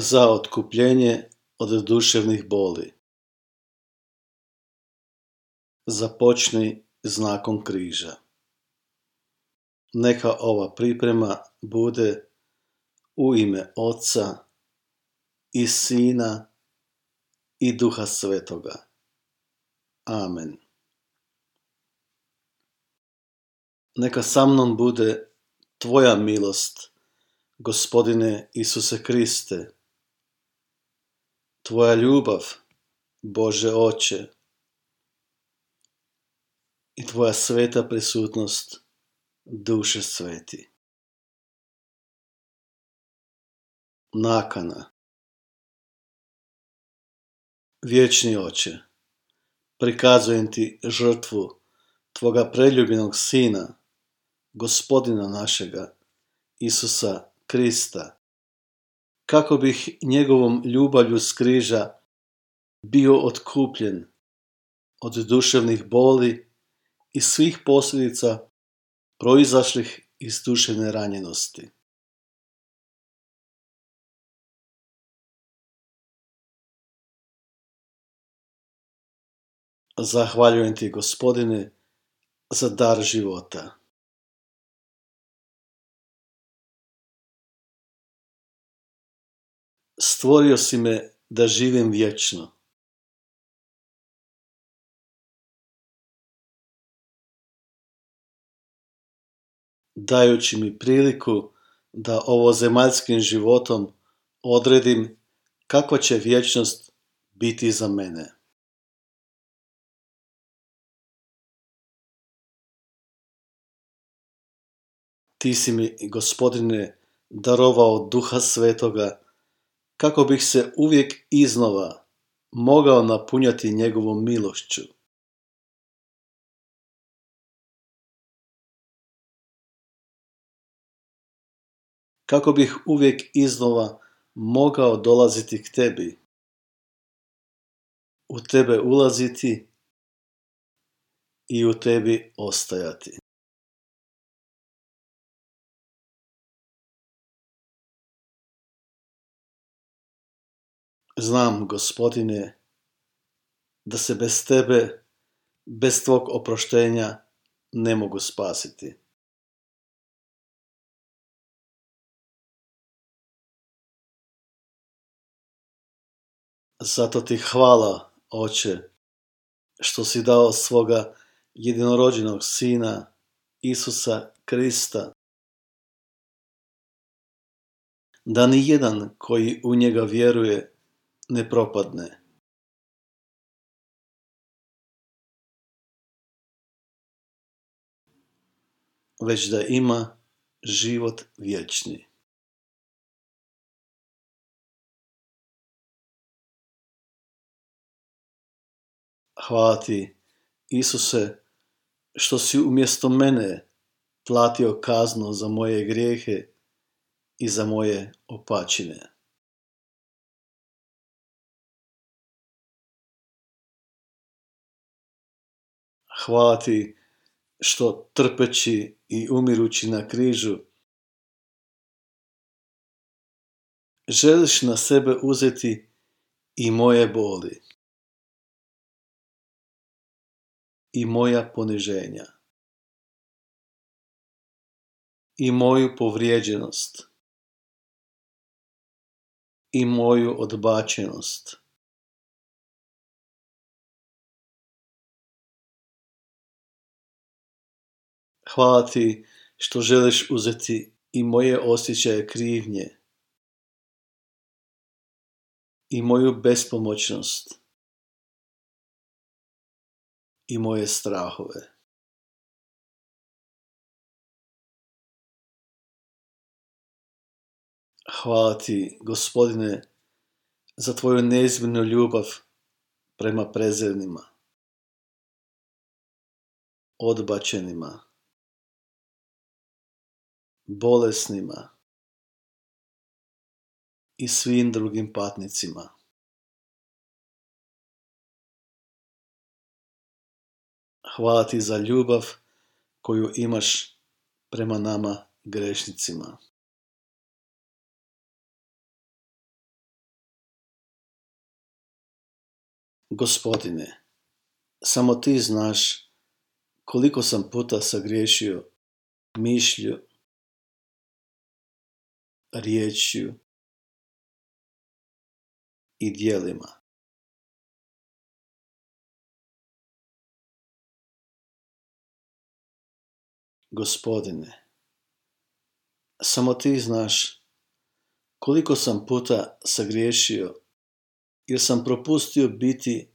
za otkupljenje od duševnih boli. Započni znakom križa. Neka ova priprema bude u ime Oca i Sina i Duha Svetoga. Amen. Neka sa mnom bude Tvoja milost, Gospodine Isuse Kriste, Tvoja ljubav, Bože Oče, i Tvoja sveta prisutnost, Duše Sveti. Nakana Vječni Oče, prikazujem Ti žrtvu Tvoga preljubljenog Sina, Gospodina našega, Isusa Krista, kako bih njegovom ljubavlju skriža bio otkupljen od duševnih boli i svih posljedica proizašlih iz duševne ranjenosti. Zahvaljujem ti, gospodine, za dar života. Stvorio si me da živim vječno. Dajući mi priliku da ovo zemaljskim životom odredim kakva će vječnost biti za mene. Ti si mi, gospodine, darovao duha svetoga kako bih se uvijek iznova mogao napunjati njegovom milošću. Kako bih uvijek iznova mogao dolaziti k tebi, u tebe ulaziti i u tebi ostajati. Znam, gospodine, da se bez tebe, bez tvog oproštenja ne mogu spasiti. Zato ti hvala, oče, što si dao svoga jedinorođenog sina, Isusa Krista, da ni jedan koji u njega vjeruje ne propadne. Već da ima život vječni. Hvala ti, Isuse, što si umjesto mene platio kaznu za moje grijehe i za moje opačine. Hvala ti što trpeći i umirući na križu. Želiš na sebe uzeti i moje boli. I moja poniženja. I moju povrijeđenost. I moju odbačenost Hvala ti što želiš uzeti i moje osjećaje krivnje i moju bespomoćnost i moje strahove. Hvala ti, gospodine, za tvoju neizmjernu ljubav prema prezirnima, odbačenima, bolesnima i svim drugim patnicima. Hvala ti za ljubav koju imaš prema nama grešnicima. Gospodine, samo ti znaš koliko sam puta sagriješio mišlju riječju i dijelima. Gospodine, samo ti znaš koliko sam puta sagriješio jer sam propustio biti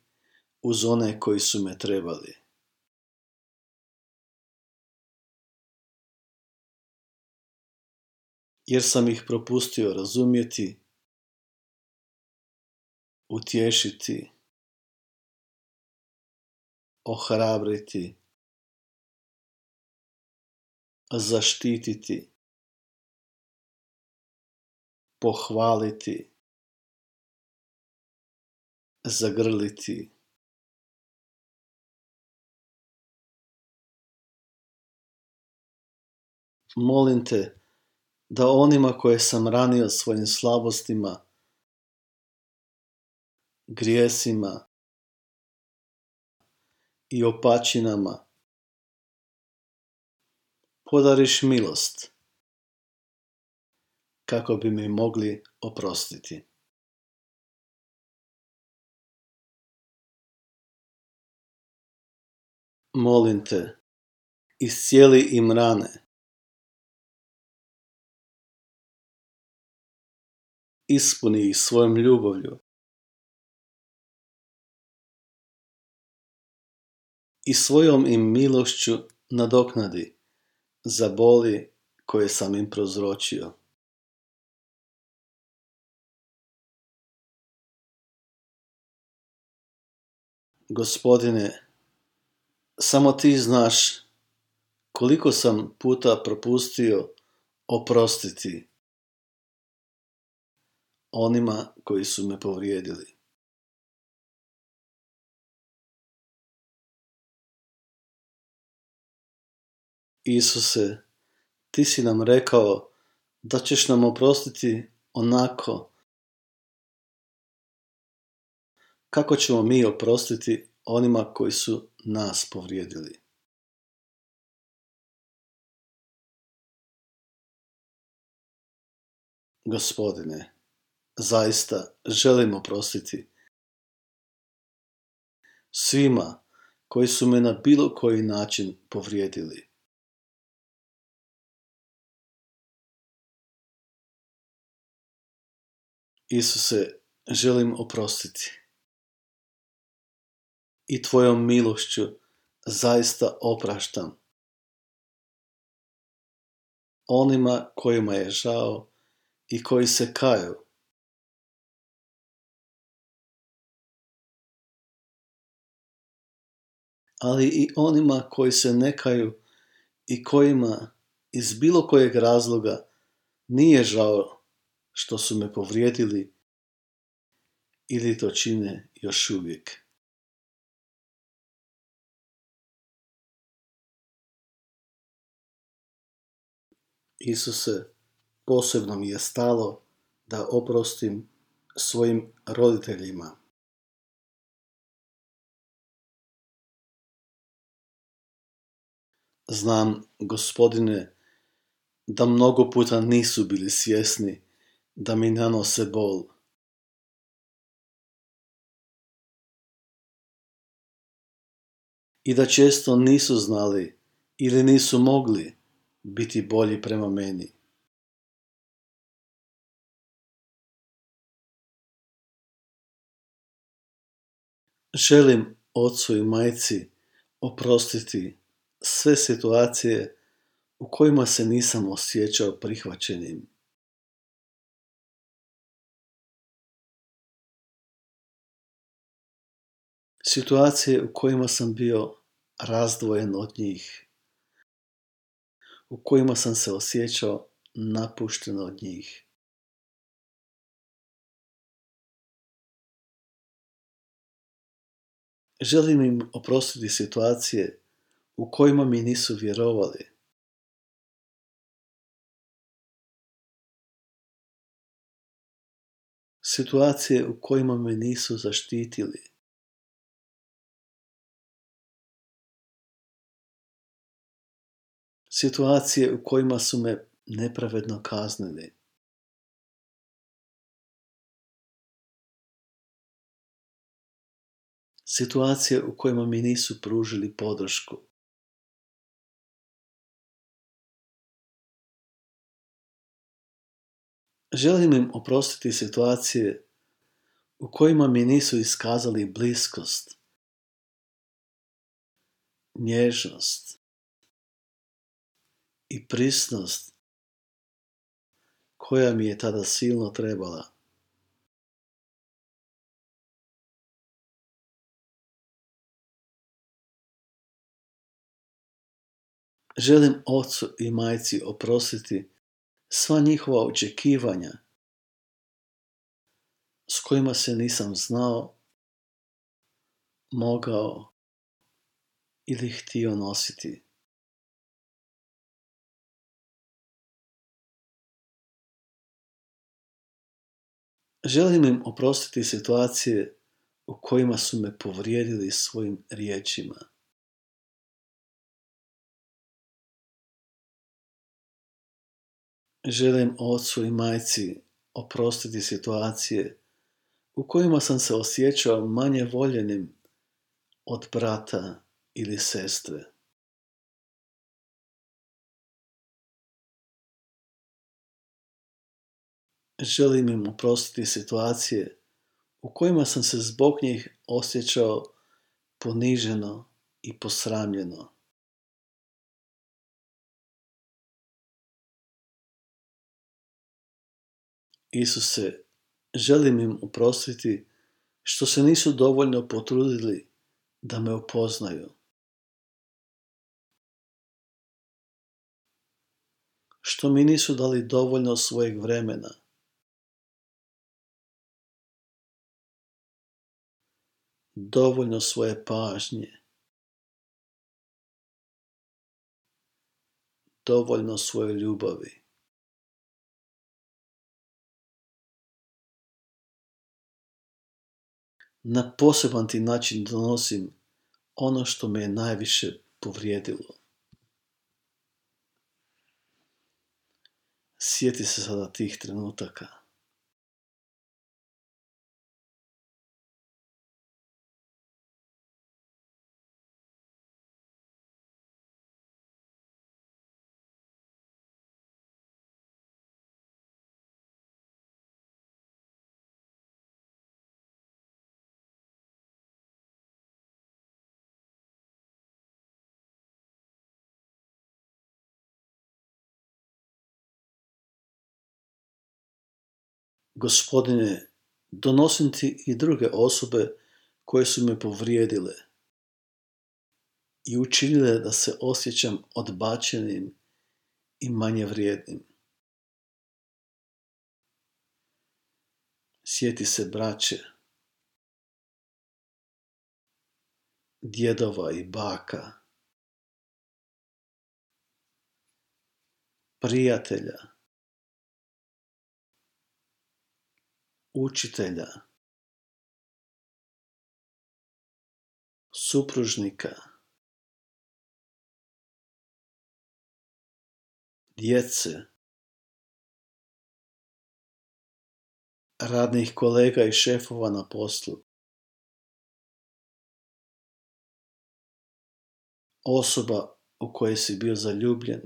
uz one koji su me trebali. Jer sam ih propustio razumjeti, utješiti, ohrabriti, zaštititi, pohvaliti, zagrliti. Molim te da onima koje sam ranio svojim slabostima, grijesima i opačinama, podariš milost kako bi mi mogli oprostiti. Molim te, iscijeli im rane. Ispuni ih svojom ljubavlju. I svojom im milošću nadoknadi za boli koje sam im prozročio. Gospodine, samo ti znaš koliko sam puta propustio oprostiti onima koji su me povrijedili. Isuse, ti si nam rekao da ćeš nam oprostiti onako kako ćemo mi oprostiti onima koji su nas povrijedili. Gospodine, zaista želim oprostiti svima koji su me na bilo koji način povrijedili. Isuse, želim oprostiti. I tvojom milošću zaista opraštam. Onima kojima je žao i koji se kaju. Ali i onima koji se ne kaju i kojima iz bilo kojeg razloga nije žao što su me povrijedili ili to čine još uvijek. Isuse, posebno mi je stalo da oprostim svojim roditeljima. Znam, gospodine, da mnogo puta nisu bili svjesni da mi nanose bol. I da često nisu znali ili nisu mogli biti bolji prema meni. Želim ocu i majci oprostiti sve situacije u kojima se nisam osjećao prihvaćenim. situacije u kojima sam bio razdvojen od njih, u kojima sam se osjećao napušten od njih. Želim im oprostiti situacije u kojima mi nisu vjerovali. Situacije u kojima me nisu zaštitili. Situacije u kojima su me nepravedno kaznili. situacije u kojima mi nisu pružili podršku. Želim im oprostiti situacije u kojima mi nisu iskazali bliskost, nježnost i prisnost koja mi je tada silno trebala. Želim ocu i majci oprostiti sva njihova očekivanja s kojima se nisam znao, mogao ili htio nositi. Želim im oprostiti situacije u kojima su me povrijedili svojim riječima. Želim ocu i majci oprostiti situacije u kojima sam se osjećao manje voljenim od brata ili sestre. Želim im oprostiti situacije u kojima sam se zbog njih osjećao poniženo i posramljeno. Isuse, želim im oprostiti što se nisu dovoljno potrudili da me upoznaju. Što mi nisu dali dovoljno svojeg vremena. Dovoljno svoje pažnje. Dovoljno svoje ljubavi. Na poseban ti način donosim ono što me je najviše povrijedilo. Sjeti se sada tih trenutaka. Gospodine, donosim ti i druge osobe koje su me povrijedile i učinile da se osjećam odbačenim i manje vrijednim. Sjeti se braće, djedova i baka, prijatelja, učitelja, supružnika, djece, radnih kolega i šefova na poslu, osoba u kojoj si bio zaljubljen,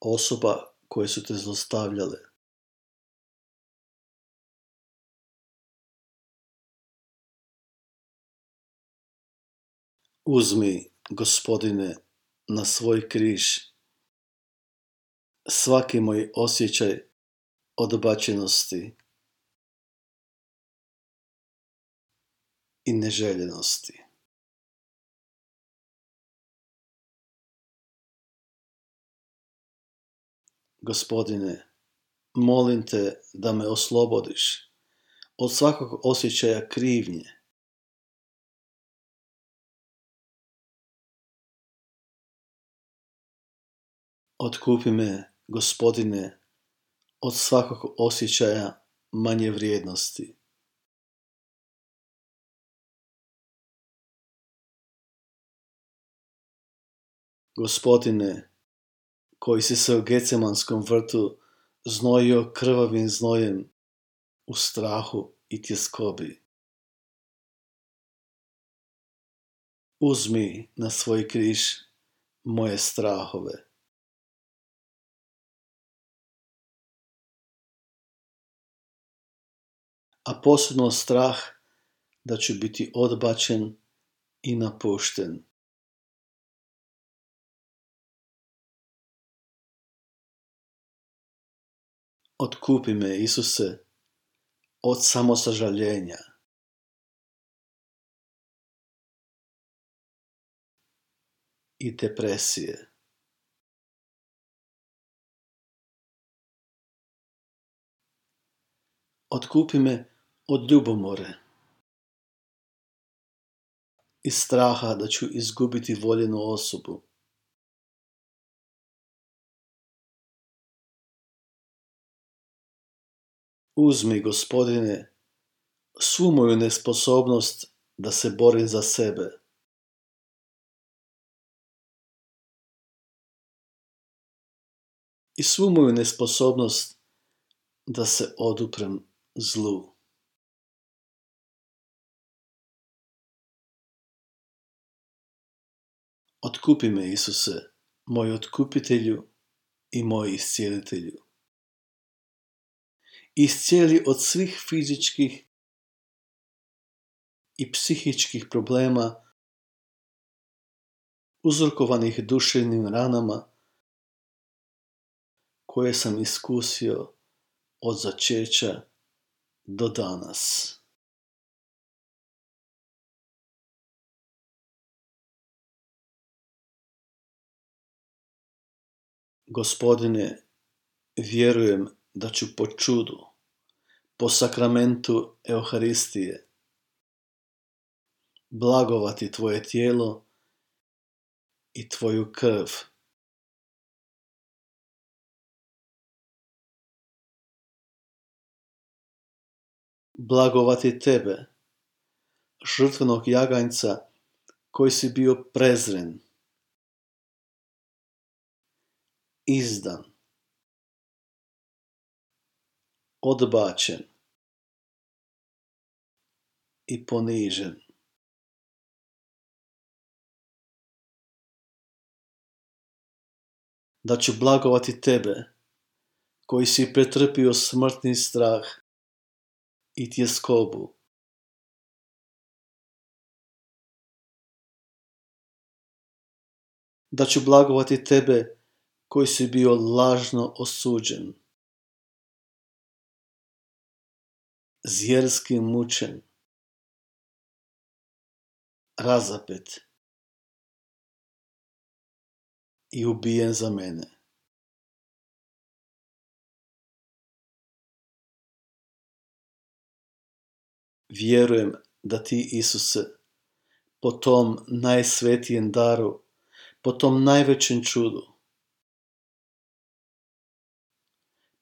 osoba koje su te zlostavljale. Uzmi, gospodine, na svoj križ svaki moj osjećaj odbačenosti i neželjenosti. Gospodine, molim te da me oslobodiš od svakog osjećaja krivnje. Otkupi me, gospodine, od svakog osjećaja manje vrijednosti. Gospodine, koji si se u Gecemanskom vrtu znojio krvavim znojem u strahu i tjeskobi. Uzmi na svoj križ moje strahove. A posebno strah da ću biti odbačen i napušten. Otkupi me, Isuse, od samosažaljenja. i depresije. Otkupi me od ljubomore i straha da ću izgubiti voljenu osobu. Uzmi, gospodine, svu moju nesposobnost da se borim za sebe. I svu moju nesposobnost da se oduprem zlu. Otkupi me, Isuse, moj otkupitelju i moj iscijelitelju iscijeli od svih fizičkih i psihičkih problema uzrokovanih duševnim ranama koje sam iskusio od začeća do danas. Gospodine, vjerujem da ću po čudu, po sakramentu Euharistije, blagovati Tvoje tijelo i Tvoju krv. Blagovati Tebe, žrtvenog jaganjca koji si bio prezren, izdan, odbačen i ponižen. Da ću blagovati tebe, koji si pretrpio smrtni strah i tjeskobu. Da ću blagovati tebe, koji si bio lažno osuđen. Zjerski mučen, razapet i ubijen za mene. Vjerujem da ti, Isuse, po tom najsvetijem daru, po tom najvećem čudu,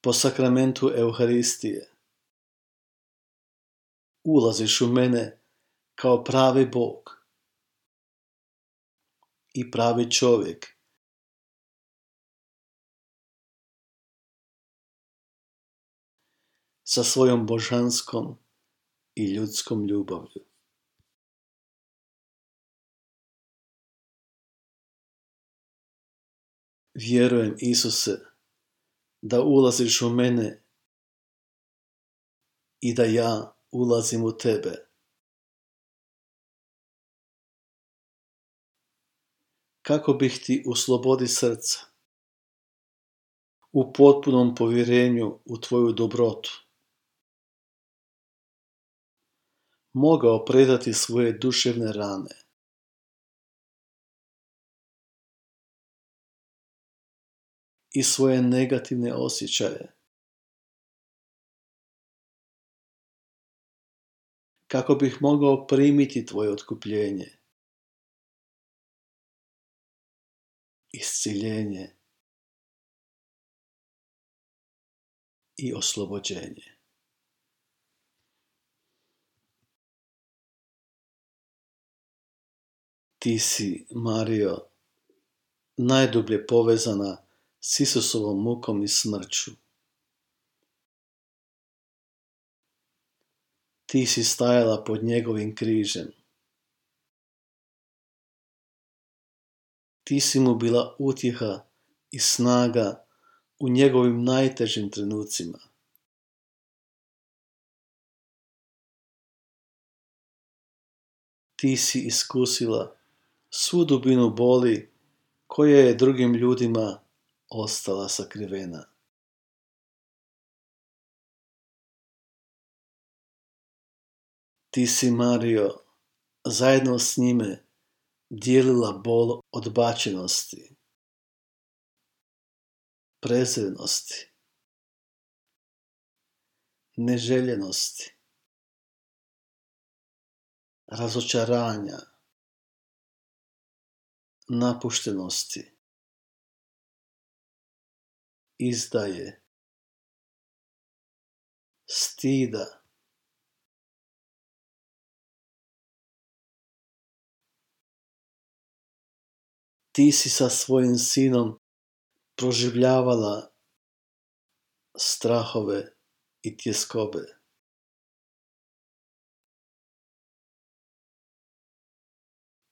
po sakramentu Euharistije, ulaziš u mene kao pravi Bog i pravi čovjek. sa svojom božanskom i ljudskom ljubavlju. Vjerujem, Isuse, da ulaziš u mene i da ja ulazim u tebe. Kako bih ti u slobodi srca, u potpunom povjerenju u tvoju dobrotu, mogao predati svoje duševne rane. i svoje negativne osjećaje kako bih mogao primiti tvoje otkupljenje, isciljenje i oslobođenje. Ti si, Mario, najdublje povezana s Isusovom mukom i smrću. Ti si stajala pod njegovim križem. Ti si mu bila utjeha i snaga u njegovim najtežim trenucima. Ti si iskusila svu dubinu boli koja je drugim ljudima ostala sakrivena. Ti si, Mario, zajedno s njime dijelila bol odbačenosti, prezrenosti, neželjenosti, razočaranja, napuštenosti, izdaje, stida, ti si sa svojim sinom proživljavala strahove i tjeskobe.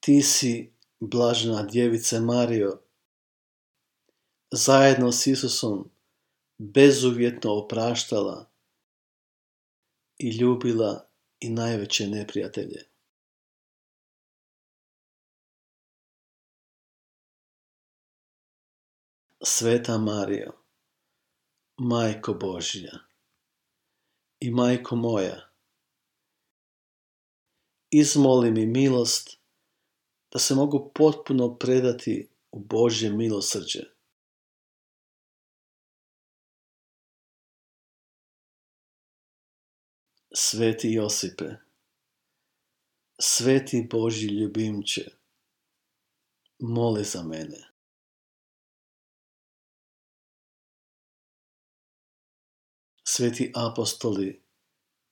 Ti si, blažena djevice Mario, zajedno s Isusom bezuvjetno opraštala i ljubila i najveće neprijatelje. Sveta Marijo, Majko Božja i Majko moja, izmoli mi milost da se mogu potpuno predati u Božje milosrđe. Sveti Josipe, Sveti Božji ljubimče, moli za mene. Sveti apostoli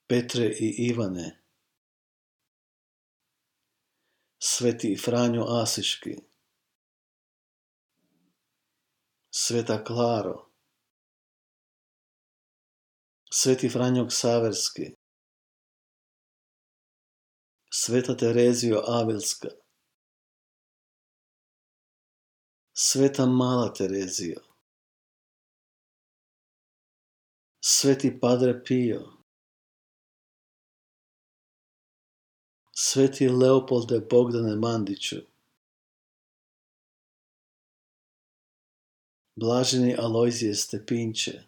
Petre i Ivane, Sveti Franjo Asiški, Sveta Klaro, Sveti Franjo Ksaverski, Sveta Terezio Avilska, Sveta Mala Terezio, Sveti Padre Pio, Sveti Leopolde Bogdane Mandiću, Blaženi Alojzije Stepinče,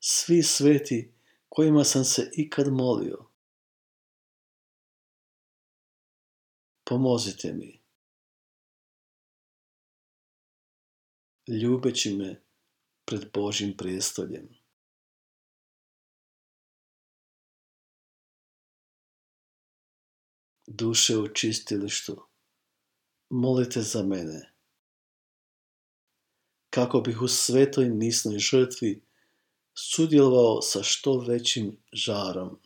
svi sveti kojima sam se ikad molio. Pomozite mi. Ljubeći me pred Božim prijestoljem. Duše u čistilištu, molite za mene. Kako bih u svetoj misnoj žrtvi sudjelovao sa što većim žarom.